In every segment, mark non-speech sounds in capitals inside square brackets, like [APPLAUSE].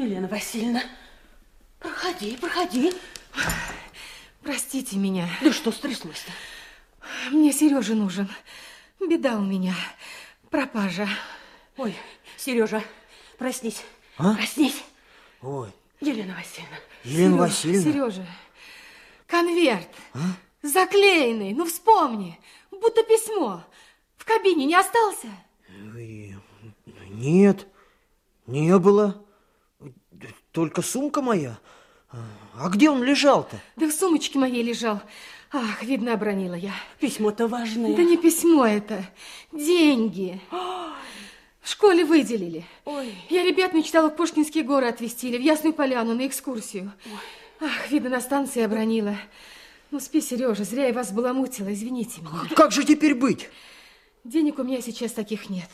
Елена Васильевна, проходи, проходи. Простите меня. Да что стряслось-то? Мне Сережа нужен. Беда у меня. Пропажа. Ой, Сережа, проснись. А? Проснись. Ой, Елена Васильевна. Елена Сережа, Васильевна. Сережа, конверт. А? Заклеенный. Ну, вспомни. Будто письмо. В кабине не остался? Ой, Нет, не было. Только сумка моя. А где он лежал-то? Да в сумочке моей лежал. Ах, видно, обронила я. Письмо-то важное. Да не письмо это. Деньги. В школе выделили. Ой. Я ребят мечтала в Пушкинские горы отвезти или в Ясную Поляну на экскурсию. Ах, видно, на станции обронила. Ну, спи, Сережа, зря я вас баламутила, извините меня. Как же теперь быть? Денег у меня сейчас таких нет.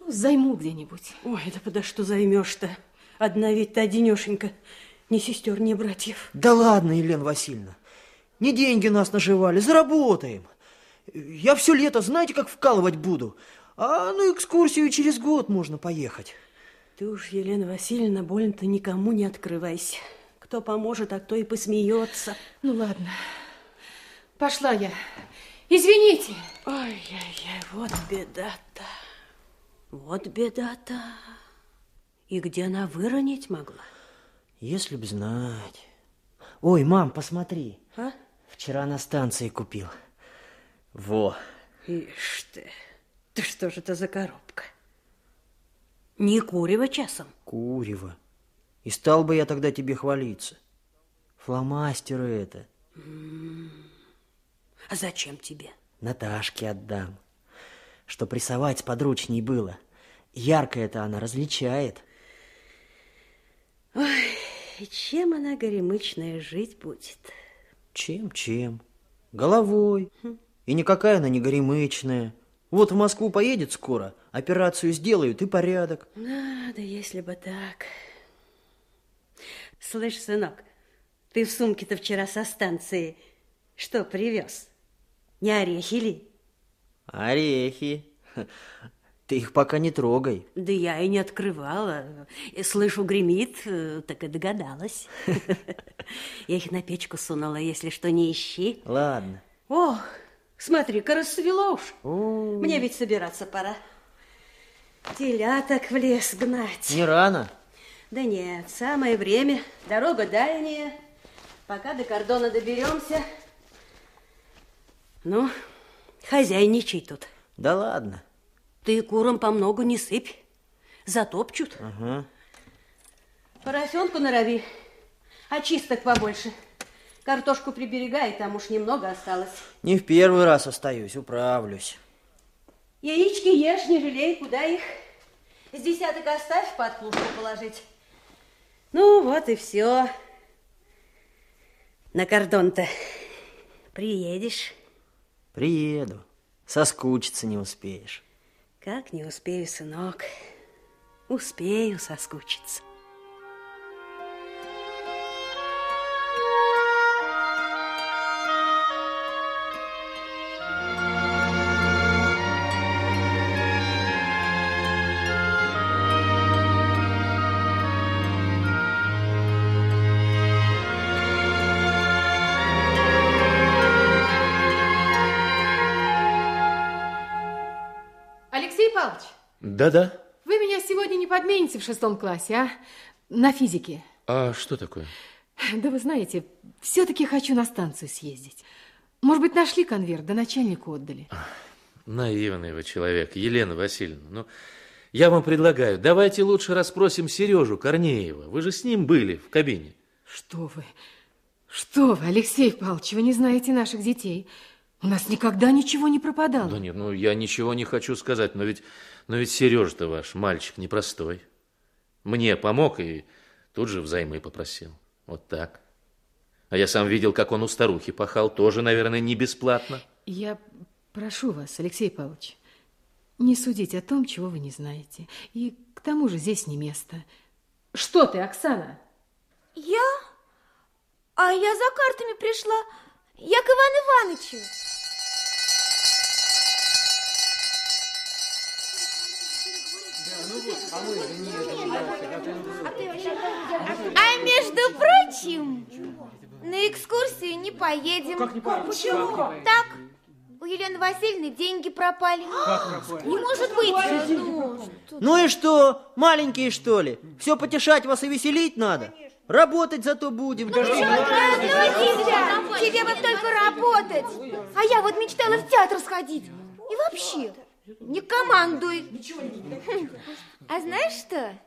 Ну, займу где-нибудь. Ой, да подо что займешь-то? Одна ведь ты одинешенька. Ни сестер, ни братьев. Да ладно, Елена Васильевна. Не деньги нас наживали, заработаем. Я все лето, знаете, как вкалывать буду. А ну экскурсию через год можно поехать. Ты уж, Елена Васильевна, больно-то никому не открывайся. Кто поможет, а кто и посмеется. Ну, ладно. Пошла я. Извините. Ой-ой-ой, вот беда-то. Вот беда-то. И где она выронить могла? Если б знать. Ой, мам, посмотри. А? Вчера на станции купил. Во. Ишь ты. Ты что же это за коробка? Не курево часом? Курево. И стал бы я тогда тебе хвалиться. Фломастеры это. А зачем тебе? Наташке отдам. Что рисовать подручней было. Ярко это она различает. И чем она, горемычная, жить будет? Чем-чем? Головой. И никакая она не горемычная. Вот в Москву поедет скоро, операцию сделают и порядок. Надо, если бы так. Слышь, сынок, ты в сумке-то вчера со станции что привез? Не орехи ли? Орехи. Ты их пока не трогай. Да я и не открывала. И слышу, гремит, э, так и догадалась. [LAUGHS] Я их на печку сунула, если что, не ищи. Ладно. Ох, смотри-ка, рассвело уж. Мне ведь собираться пора. Теляток в лес гнать. не рано. Да нет, самое время. Дорога дальняя. Пока до кордона доберемся. Ну, хозяйничай тут. Да ладно. Ты курам по много не сыпь. Затопчут. Ага. Поросенку норови. Очисток побольше. Картошку приберегай, там уж немного осталось. Не в первый раз остаюсь, управлюсь. Яички ешь, не жалей, куда их? С десяток оставь, под клубку положить. Ну, вот и все. На кордон-то приедешь. Приеду. Соскучиться не успеешь. Как не успею, сынок. Успею соскучиться. Алексей Павлович, Да-да. вы меня сегодня не подмените в шестом классе, а? На физике. А что такое? Да вы знаете, все-таки хочу на станцию съездить. Может быть, нашли конверт, да начальнику отдали. Наивный вы человек, Елена Васильевна. Ну, я вам предлагаю, давайте лучше расспросим Сережу Корнеева. Вы же с ним были в кабине. Что вы? Что вы, Алексей Павлович, вы не знаете наших детей. У нас никогда ничего не пропадало. Да нет, ну я ничего не хочу сказать, но ведь, но ведь Сережа-то ваш мальчик непростой. Мне помог и тут же взаймы попросил. Вот так. А я сам видел, как он у старухи пахал, тоже, наверное, не бесплатно. Я прошу вас, Алексей Павлович, не судить о том, чего вы не знаете. И к тому же здесь не место. Что ты, Оксана? Я? А я за картами пришла. Я к Ивану Ивановичу. А между прочим, на экскурсию не поедем. Как не поедем? Почему? Так, у Елены Васильевны деньги пропали. Не может быть. Ну, Ну и что, маленькие что ли? Все потешать вас и веселить надо? Работать зато будем. Ну, тебе вот только работать. А я вот мечтала в театр сходить. И вообще, не командуй. А знаешь что?